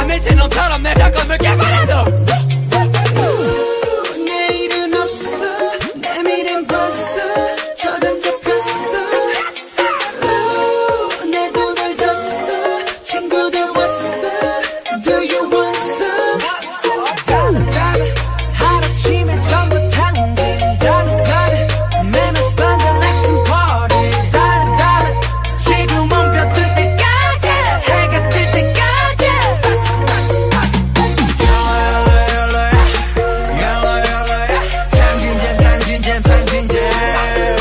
잠을 채놓처럼 내 잠깐을 깨버려도 yeah.